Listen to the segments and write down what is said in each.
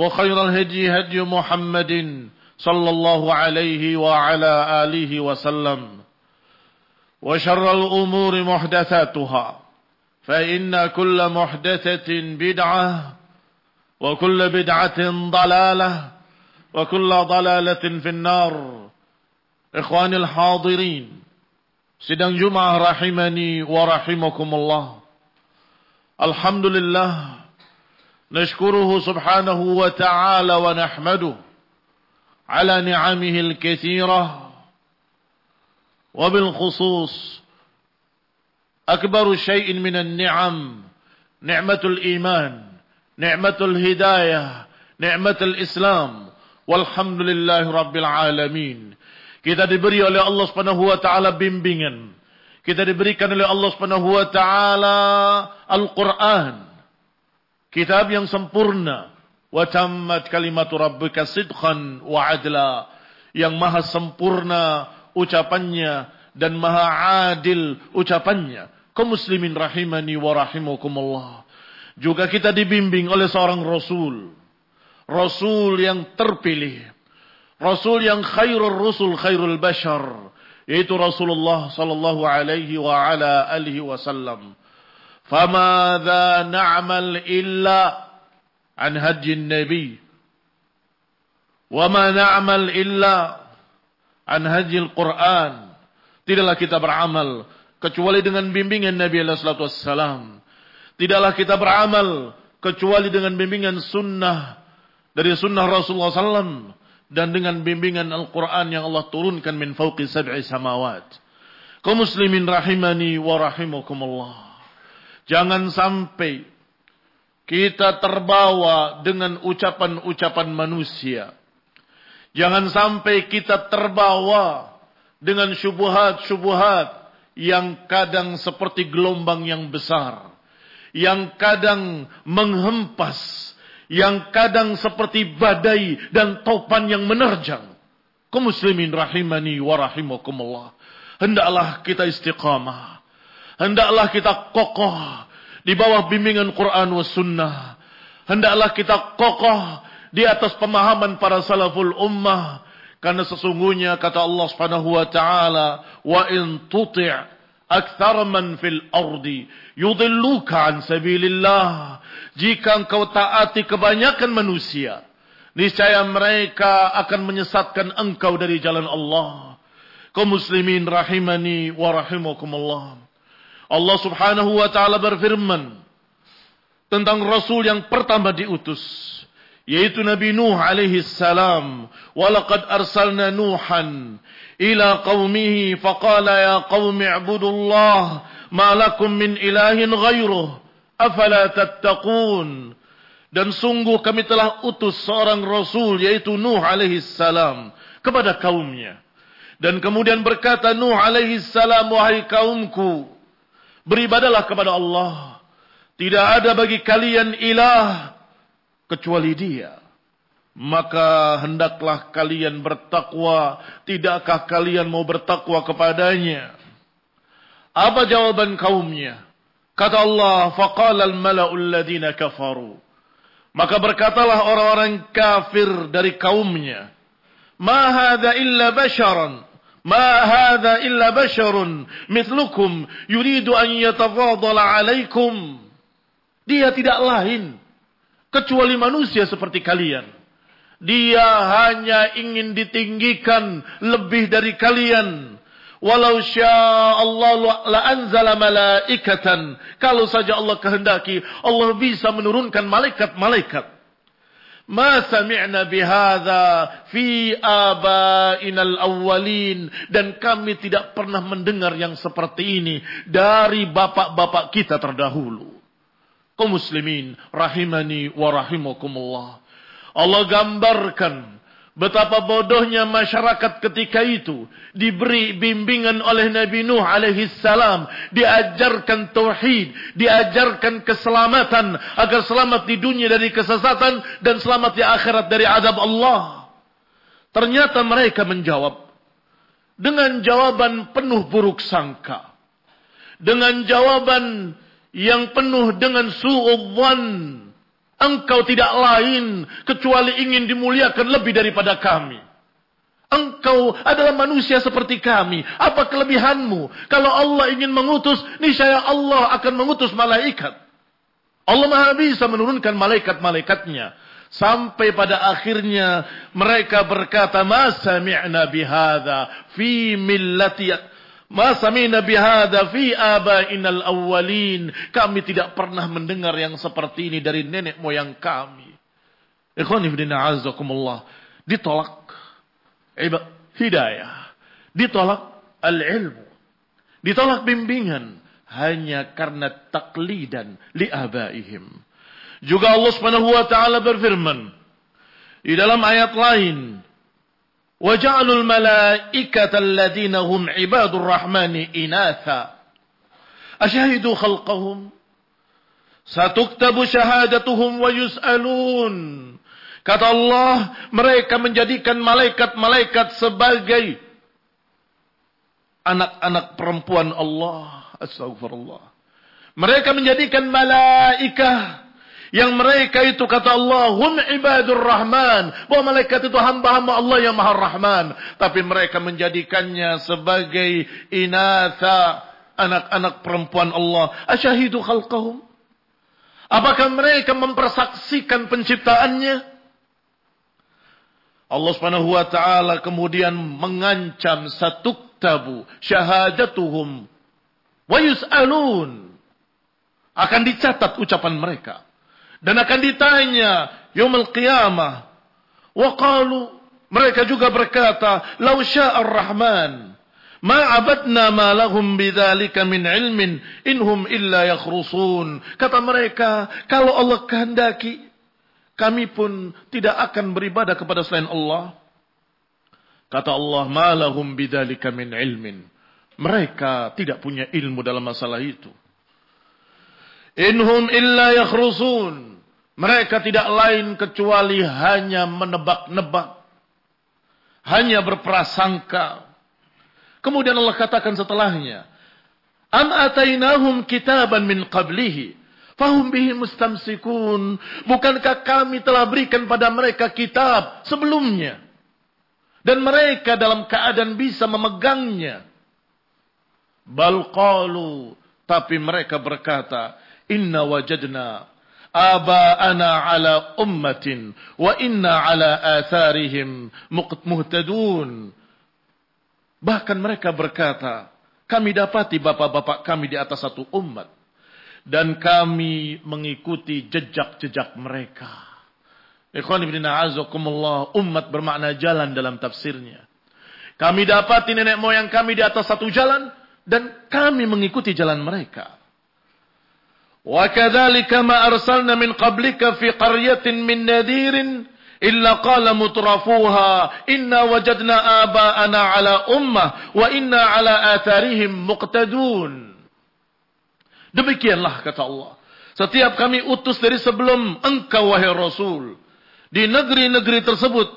وخير الهدي هدي محمد صلى الله عليه وعلى آله وسلم. وشر الأمور محدثاتها فإن كل محدثة بدعة وكل بدعة ضلالة وكل ضلالة في النار. إخواني الحاضرين سيدان جمعة رحمني ورحمكم الله. الحمد لله نشكره سبحانه وتعالى ونحمده على نعمه الكثيرة وبالخصوص أكبر شيء من النعم نعمة الإيمان نعمة الهداية نعمة الإسلام. والحمد لله رب العالمين. Kita diberi oleh Allah Subhanahu wa taala bimbingan. Kita diberikan oleh Allah Subhanahu wa taala Al-Qur'an. Kitab yang sempurna. Wa tammat kalimatu rabbika sidqan wa adla. Yang maha sempurna ucapannya dan maha adil ucapannya. Kaum muslimin rahimani wa rahimakumullah. Juga kita dibimbing oleh seorang rasul. Rasul yang terpilih. Rasul yang khairul rusul khairul bashar. Yaitu Rasulullah sallallahu alaihi wa ala alihi wasallam. فماذا نعمل إلا عن هدي النبي وما نعمل إلا عن هدي القرآن tidaklah kita beramal kecuali dengan bimbingan Nabi sallallahu alaihi wasallam tidaklah kita beramal kecuali dengan bimbingan sunnah dari sunnah Rasulullah SAW dan dengan bimbingan Al-Quran yang Allah turunkan min fauqi sab'i samawat. Kau muslimin rahimani wa rahimakumullah. Jangan sampai kita terbawa dengan ucapan-ucapan manusia. Jangan sampai kita terbawa dengan syubuhat-syubuhat yang kadang seperti gelombang yang besar. Yang kadang menghempas. Yang kadang seperti badai dan topan yang menerjang. Kau muslimin rahimani wa rahimakumullah. Hendaklah kita istiqamah Hendaklah kita kokoh di bawah bimbingan Quran wa sunnah. Hendaklah kita kokoh di atas pemahaman para salaful ummah. Karena sesungguhnya kata Allah subhanahu wa ta'ala. Wa in tuti' akthar man fil ardi yudilluka an sabilillah. Jika engkau taati kebanyakan manusia. Niscaya mereka akan menyesatkan engkau dari jalan Allah. Kau muslimin rahimani wa rahimakumullah. Allah subhanahu wa ta'ala berfirman tentang Rasul yang pertama diutus. yaitu Nabi Nuh alaihi salam walaqad arsalna nuhan ila qaumihi faqala ya qaumi ibudullah ma lakum min ilahin ghairuh afala tattaqun dan sungguh kami telah utus seorang rasul yaitu Nuh alaihi salam kepada kaumnya dan kemudian berkata Nuh alaihi salam wahai kaumku beribadalah kepada Allah tidak ada bagi kalian ilah kecuali dia. Maka hendaklah kalian bertakwa. Tidakkah kalian mau bertakwa kepadanya? Apa jawaban kaumnya? Kata Allah, فَقَالَ الْمَلَأُ الَّذِينَ كَفَرُوا Maka berkatalah orang-orang kafir dari kaumnya, مَا هَذَا إِلَّا بَشَرًا مَا هَذَا إِلَّا بَشَرٌ مِثْلُكُمْ يُرِيدُ أَنْ يَتَفَاضَلَ عَلَيْكُمْ Dia tidak lain kecuali manusia seperti kalian. Dia hanya ingin ditinggikan lebih dari kalian. Walau Allah la anzala malaikatan. Kalau saja Allah kehendaki, Allah bisa menurunkan malaikat-malaikat. Ma sami'na bihadza fi abainal awwalin dan kami tidak pernah mendengar yang seperti ini dari bapak-bapak kita terdahulu kaum muslimin rahimani wa rahimakumullah. Allah gambarkan betapa bodohnya masyarakat ketika itu diberi bimbingan oleh Nabi Nuh alaihi salam, diajarkan tauhid, diajarkan keselamatan agar selamat di dunia dari kesesatan dan selamat di akhirat dari azab Allah. Ternyata mereka menjawab dengan jawaban penuh buruk sangka. Dengan jawaban yang penuh dengan su'udhan. Engkau tidak lain kecuali ingin dimuliakan lebih daripada kami. Engkau adalah manusia seperti kami. Apa kelebihanmu? Kalau Allah ingin mengutus, niscaya Allah akan mengutus malaikat. Allah maha bisa menurunkan malaikat-malaikatnya. Sampai pada akhirnya mereka berkata, Ma sami'na bihada fi millati Ma samina bihadza fi abainal awwalin. Kami tidak pernah mendengar yang seperti ini dari nenek moyang kami. Ikhwan ibn a'azakumullah. Ditolak hidayah. Ditolak al-ilmu. Ditolak bimbingan hanya karena taklidan li abaihim. Juga Allah Subhanahu wa taala berfirman di dalam ayat lain Wa ja'alul malaikata alladhina hum ibadur rahmani inatha. Asyahidu khalqahum. Satuktabu syahadatuhum. Kata Allah, mereka menjadikan malaikat-malaikat sebagai anak-anak perempuan Allah. Astagfirullah. Mereka menjadikan malaikah yang mereka itu kata Allah, ibadur rahman. Bahwa malaikat itu hamba-hamba Allah yang maha rahman. Tapi mereka menjadikannya sebagai inatha. Anak-anak perempuan Allah. Asyahidu khalqahum. Apakah mereka mempersaksikan penciptaannya? Allah subhanahu wa ta'ala kemudian mengancam satuktabu syahadatuhum wa yus'alun. Akan dicatat ucapan mereka dan akan ditanya yaumul qiyamah. Wa qalu mereka juga berkata, "Lau sya'ar rahman ma abadna ma lahum bidzalika min ilmin inhum illa yakhrusun." Kata mereka, kalau Allah kehendaki, kami pun tidak akan beribadah kepada selain Allah. Kata Allah, "Ma lahum bidzalika min ilmin." Mereka tidak punya ilmu dalam masalah itu. Inhum illa yakhrusun. Mereka tidak lain kecuali hanya menebak-nebak. Hanya berprasangka. Kemudian Allah katakan setelahnya. Am atainahum kitaban min qablihi. Fahum bihi mustamsikun. Bukankah kami telah berikan pada mereka kitab sebelumnya. Dan mereka dalam keadaan bisa memegangnya. Bal qalu. Tapi mereka berkata. Inna wajadna آباءنا على أمة وإنا على آثارهم muhtadun. Bahkan mereka berkata, kami dapati bapak-bapak kami di atas satu umat. Dan kami mengikuti jejak-jejak mereka. Ikhwan ibn a'azakumullah, umat bermakna jalan dalam tafsirnya. Kami dapati nenek moyang kami di atas satu jalan dan kami mengikuti jalan mereka. Ma arsalna min qablika fi qaryatin min nadirin illa qala mutrafuha inna wajadna aba'ana ala ummah wa inna ala atharihim muqtadun. Demikianlah kata Allah. Setiap kami utus dari sebelum engkau wahai Rasul. Di negeri-negeri tersebut.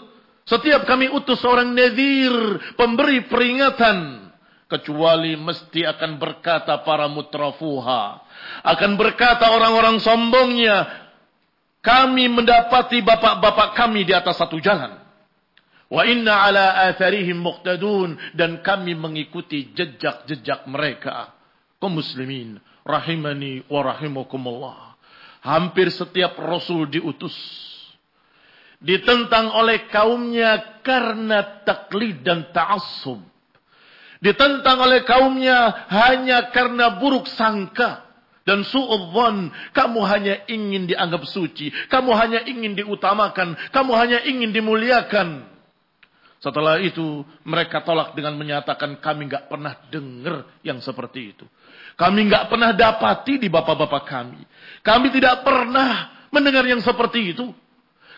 Setiap kami utus seorang. Pemberi peringatan. Kecuali mesti akan berkata para mutrafuha. Akan berkata orang-orang sombongnya. Kami mendapati bapak-bapak kami di atas satu jalan. Wa inna ala atharihim muqtadun. Dan kami mengikuti jejak-jejak mereka. Kaum muslimin rahimani wa rahimakumullah. Hampir setiap rasul diutus ditentang oleh kaumnya karena taklid dan ta'assub. Ditentang oleh kaumnya hanya karena buruk sangka dan suudzon. Kamu hanya ingin dianggap suci, kamu hanya ingin diutamakan, kamu hanya ingin dimuliakan. Setelah itu mereka tolak dengan menyatakan kami nggak pernah dengar yang seperti itu. Kami nggak pernah dapati di bapak-bapak kami. Kami tidak pernah mendengar yang seperti itu.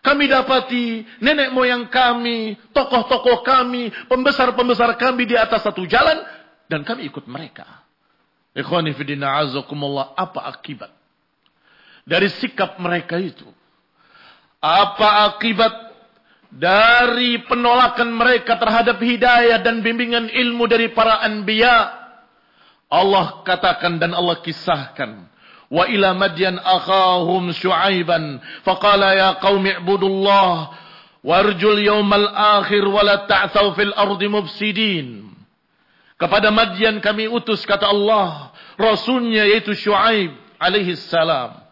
Kami dapati nenek moyang kami, tokoh-tokoh kami, pembesar-pembesar kami di atas satu jalan. Dan kami ikut mereka. Ikhwani fidina azakumullah. Apa akibat? Dari sikap mereka itu. Apa akibat dari penolakan mereka terhadap hidayah dan bimbingan ilmu dari para anbiya' Allah katakan dan Allah kisahkan. Wa ila madyan akhahum syu'aiban. Faqala ya qawmi ibudullah. Warjul yawmal akhir wa la ta'thaw fil ardi mubsidin. Kepada Madian kami utus kata Allah. Rasulnya yaitu Syuaib alaihi salam.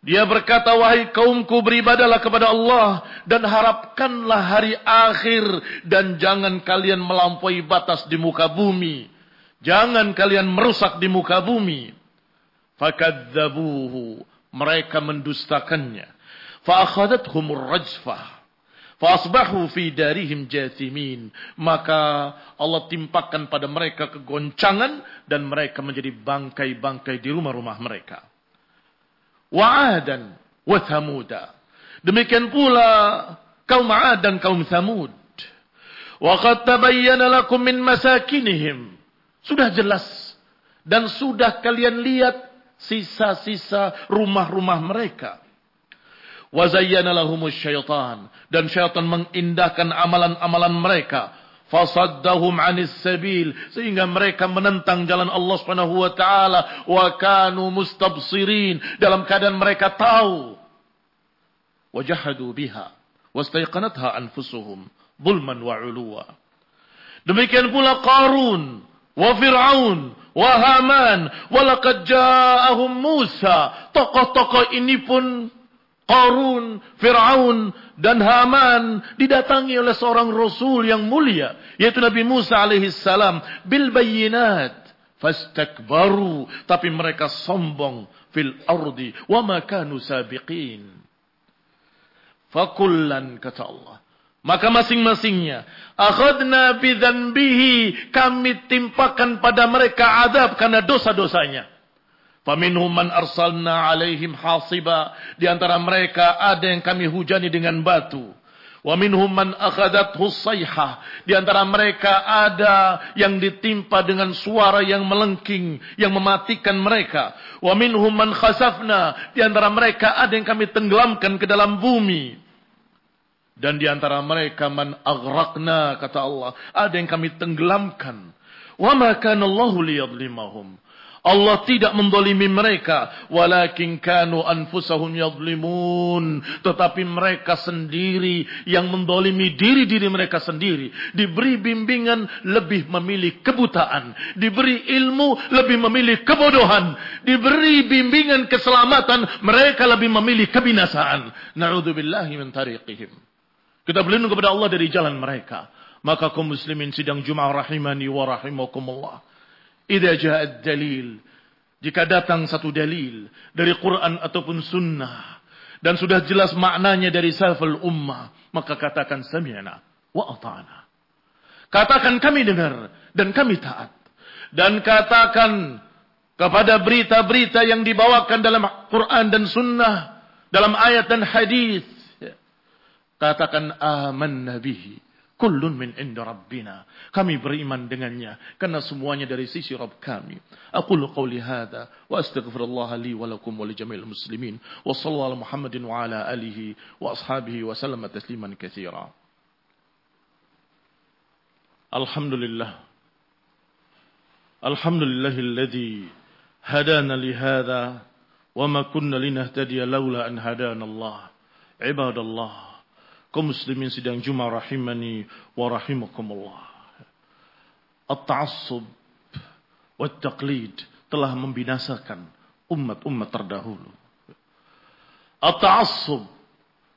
Dia berkata, wahai kaumku beribadalah kepada Allah. Dan harapkanlah hari akhir. Dan jangan kalian melampaui batas di muka bumi. Jangan kalian merusak di muka bumi. Fakadzabuhu. Mereka mendustakannya. Fa'akhadathumur rajfah. Fa'asbahu fi darihim jathimin. Maka Allah timpakan pada mereka kegoncangan. Dan mereka menjadi bangkai-bangkai di rumah-rumah mereka. Wa'adan wa thamuda. Demikian pula kaum Ad dan kaum Thamud. Wa qad tabayyana lakum min masakinihim. Sudah jelas. Dan sudah kalian lihat sisa-sisa rumah-rumah mereka. Wazayyana lahumus syaitan. Dan syaitan mengindahkan amalan-amalan mereka. Fasaddahum anis sabil. Sehingga mereka menentang jalan Allah subhanahu wa ta'ala. Wa kanu mustabsirin. Dalam keadaan mereka tahu. Wajahadu biha. Wastaiqanatha anfusuhum. Zulman wa uluwa. Demikian pula Qarun wa Fir'aun wa Haman wa laqad ja'ahum Musa tokoh-tokoh ini pun Qarun, Fir'aun dan Haman didatangi oleh seorang rasul yang mulia yaitu Nabi Musa alaihi salam bil bayyinat fastakbaru tapi mereka sombong fil ardi wa ma kanu sabiqin fakullan kata Allah maka masing-masingnya. Akhadna bidzanbihi. Kami timpakan pada mereka adab karena dosa-dosanya. Faminhum man arsalna alaihim hasiba. Di antara mereka ada yang kami hujani dengan batu. Wa minhum man akhadathu sayha. Di antara mereka ada yang ditimpa dengan suara yang melengking yang mematikan mereka. Wa minhum man khasafna. Di antara mereka ada yang kami tenggelamkan ke dalam bumi. Dan di antara mereka man aghraqna kata Allah, ada yang kami tenggelamkan. Wa ma kana Allahu liyadlimahum. Allah tidak mendolimi mereka. Walakin kanu anfusahum yadlimun. Tetapi mereka sendiri yang mendolimi diri-diri mereka sendiri. Diberi bimbingan lebih memilih kebutaan. Diberi ilmu lebih memilih kebodohan. Diberi bimbingan keselamatan. Mereka lebih memilih kebinasaan. Na'udzubillahi min tariqihim. Kita berlindung kepada Allah dari jalan mereka. Maka kaum muslimin sidang Jum'ah rahimani wa rahimakumullah. Idza ja'ad dalil. Jika datang satu dalil dari Quran ataupun sunnah dan sudah jelas maknanya dari salaful ummah, maka katakan sami'na wa ata'na. Katakan kami dengar dan kami taat. Dan katakan kepada berita-berita yang dibawakan dalam Quran dan Sunnah, dalam ayat dan hadis. Katakan aman nabihi. Kullun min inda rabbina. Kami beriman dengannya. Karena semuanya dari sisi Rabb kami. Aku qawli hadha. Wa astaghfirullah li wa lakum wa li jami'il muslimin. Wa sallallahu Muhammadin wa ala alihi wa ashabihi wa sallam tasliman kathira. Alhamdulillah. Alhamdulillahilladzi hadana li hadha. Wa ma kunna linahtadiya lawla an hadana Allah. Ibadallah kaum muslimin sidang Jumat rahimani wa rahimakumullah. At-ta'assub wa taqlid telah membinasakan umat-umat terdahulu. At-ta'assub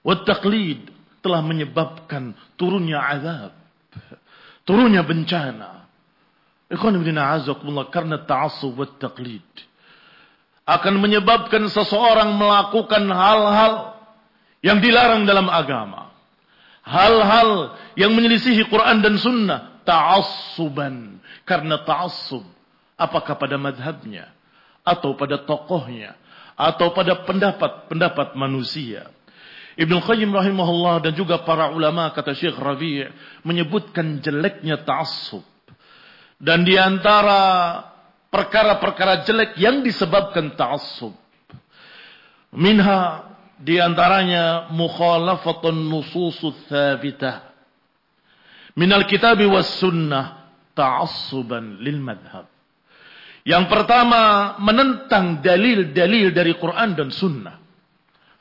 wa taqlid telah menyebabkan turunnya azab, turunnya bencana. Ikhwan ibn a'azakumullah karena ta'assub wa taqlid akan menyebabkan seseorang melakukan hal-hal yang dilarang dalam agama hal-hal yang menyelisihi Quran dan Sunnah ta'assuban. Karena ta'assub apakah pada madhabnya? Atau pada tokohnya? Atau pada pendapat-pendapat manusia? Ibnu Qayyim rahimahullah dan juga para ulama kata Syekh Rabi' menyebutkan jeleknya ta'assub. Dan di antara perkara-perkara jelek yang disebabkan ta'assub minha di antaranya mukhalafatun nususus thabitah. Minal kitabi was sunnah ta'assuban lil madhab. Yang pertama menentang dalil-dalil dari Quran dan sunnah.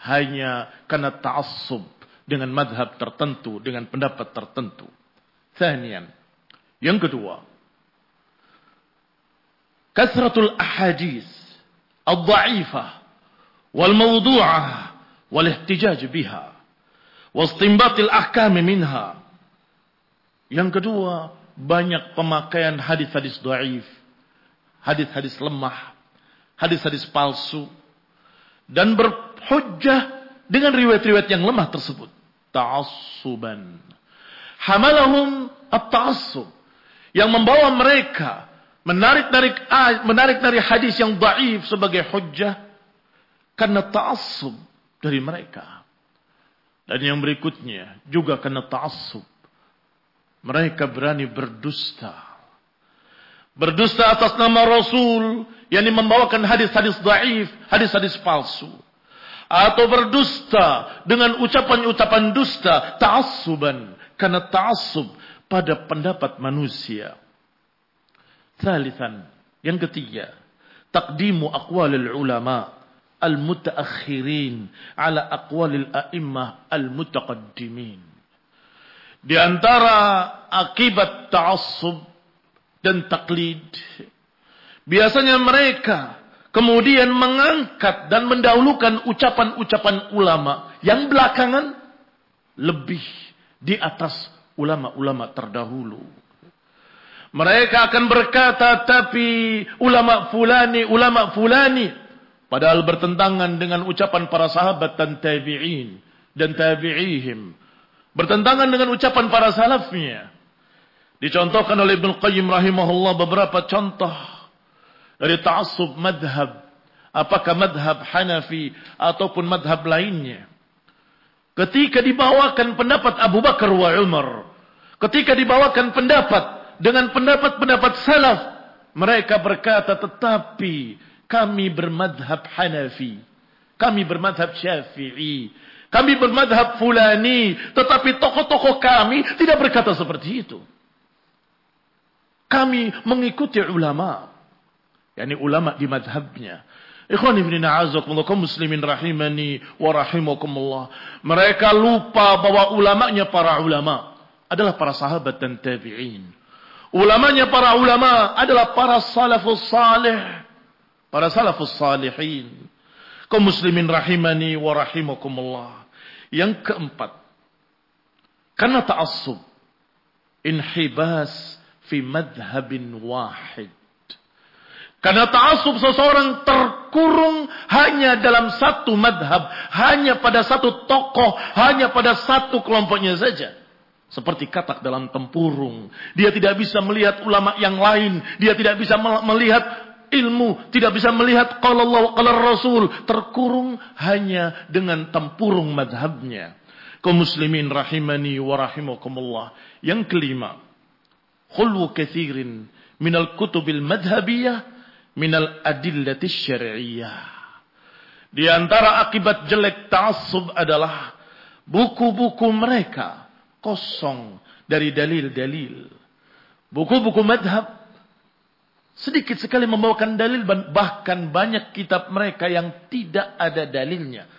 Hanya karena ta'assub dengan madhab tertentu, dengan pendapat tertentu. Thanian. Yang kedua. Kasratul ahadis. Al-da'ifah. Wal-mawdu'ah wal-ihtijaj biha wastinbatil ahkami. Yang kedua, banyak pemakaian hadis-hadis dhaif, hadis-hadis lemah, hadis-hadis palsu dan berhujjah dengan riwayat-riwayat yang lemah tersebut. Ta'assuban. Hamalahum at-ta'assub yang membawa mereka menarik-narik ah, menarik-narik hadis yang dhaif sebagai hujjah karena ta'assub dari mereka. Dan yang berikutnya juga kena ta'assub. Mereka berani berdusta. Berdusta atas nama Rasul yang membawakan hadis-hadis daif, hadis-hadis palsu. Atau berdusta dengan ucapan-ucapan dusta, ta'assuban. Karena ta'assub pada pendapat manusia. Thalithan, yang ketiga, takdimu aqwalil ulama' al-mutaakhirin ala aqwalil a'immah al-mutaqaddimin. Di antara akibat ta'assub dan taklid, biasanya mereka kemudian mengangkat dan mendahulukan ucapan-ucapan ulama yang belakangan lebih di atas ulama-ulama terdahulu. Mereka akan berkata, tapi ulama fulani, ulama fulani Padahal bertentangan dengan ucapan para sahabat dan tabi'in dan tabi'ihim. Bertentangan dengan ucapan para salafnya. Dicontohkan oleh Ibn Qayyim rahimahullah beberapa contoh dari ta'assub madhab. Apakah madhab Hanafi ataupun madhab lainnya. Ketika dibawakan pendapat Abu Bakar wa Umar. Ketika dibawakan pendapat dengan pendapat-pendapat salaf. Mereka berkata tetapi kami bermadhab Hanafi. Kami bermadhab Syafi'i. Kami bermadhab Fulani. Tetapi tokoh-tokoh kami tidak berkata seperti itu. Kami mengikuti ulama. Yani ulama di madhabnya. Ikhwan ibn na'azakumullah kaum muslimin rahimani wa rahimakumullah. Mereka lupa bahwa ulamanya para ulama adalah para sahabat dan tabi'in. Ulamanya para ulama adalah para salafus salih para salafus salihin. Kaum muslimin rahimani wa rahimakumullah. Yang keempat, karena ta'assub, inhibas fi madhabin wahid. Karena ta'asub seseorang terkurung hanya dalam satu madhab. Hanya pada satu tokoh. Hanya pada satu kelompoknya saja. Seperti katak dalam tempurung. Dia tidak bisa melihat ulama yang lain. Dia tidak bisa melihat ilmu. Tidak bisa melihat kalau Allah, kalau Rasul. Terkurung hanya dengan tempurung madhabnya. Kau muslimin rahimani wa rahimakumullah. Yang kelima. Khulwu kathirin minal kutubil madhabiyah minal adillati syari'iyah. Di antara akibat jelek ta'assub adalah buku-buku mereka kosong dari dalil-dalil. Buku-buku madhab sedikit sekali membawakan dalil bahkan banyak kitab mereka yang tidak ada dalilnya.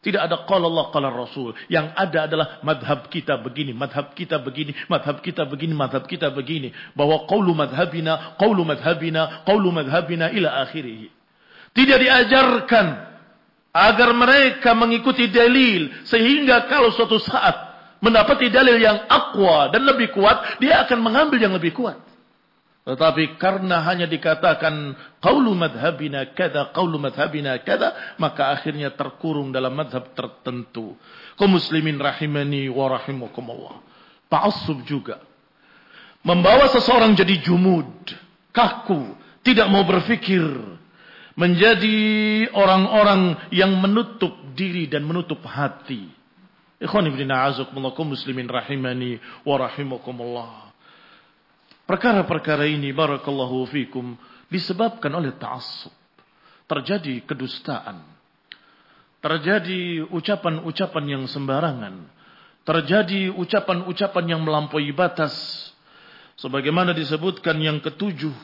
Tidak ada qala Allah qala Rasul. Yang ada adalah madhab kita begini, madhab kita begini, madhab kita begini, madhab kita begini. Bahwa qawlu madhabina, qawlu madhabina, qawlu madhabina ila akhirih. Tidak diajarkan agar mereka mengikuti dalil sehingga kalau suatu saat mendapati dalil yang akwa dan lebih kuat, dia akan mengambil yang lebih kuat. Tetapi karena hanya dikatakan qaulu madhabina kada, qaulu madhabina kada, maka akhirnya terkurung dalam madhab tertentu. Kau muslimin rahimani wa rahimakumullah. Ta'assub juga. Membawa seseorang jadi jumud, kaku, tidak mau berfikir. Menjadi orang-orang yang menutup diri dan menutup hati. Ikhwan ibn a'azakumullah, muslimin rahimani wa rahimakumullah. Perkara-perkara ini barakallahu fikum disebabkan oleh ta'assub. Terjadi kedustaan. Terjadi ucapan-ucapan yang sembarangan. Terjadi ucapan-ucapan yang melampaui batas. Sebagaimana disebutkan yang ketujuh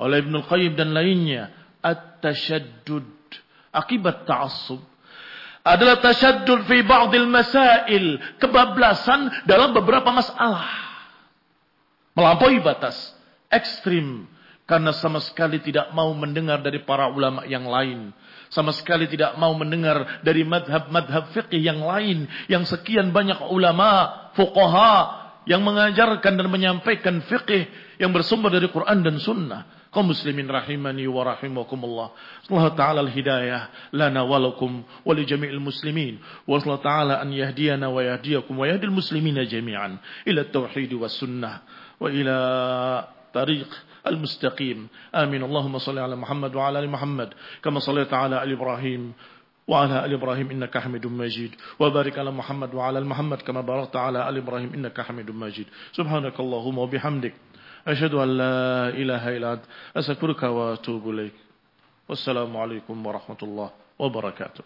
oleh Ibn Qayyim dan lainnya. At-tashaddud. Akibat ta'assub adalah tashaddud fi ba'dil masail. Kebablasan dalam beberapa masalah. Melampaui batas. Ekstrim. Karena sama sekali tidak mau mendengar dari para ulama yang lain. Sama sekali tidak mau mendengar dari madhab-madhab fiqih yang lain. Yang sekian banyak ulama, fuqaha yang mengajarkan dan menyampaikan fiqih yang bersumber dari Quran dan sunnah. Kaum muslimin rahimani wa rahimakumullah. Allah Ta'ala al-hidayah lana walakum wa li jami'il muslimin. Wa Allah Ta'ala an yahdiyana wa yahdiyakum wa yahdil muslimina jami'an ila tauhid wa sunnah. وإلى طريق المستقيم. آمين. اللهم صل على محمد وعلى آل محمد كما صليت على آل إبراهيم وعلى آل إبراهيم إنك حميد مجيد. وبارك على محمد وعلى آل محمد كما باركت على آل إبراهيم إنك حميد مجيد. سبحانك اللهم وبحمدك أشهد أن لا إله إلا أنت أستغفرك وأتوب إليك. والسلام عليكم ورحمة الله وبركاته.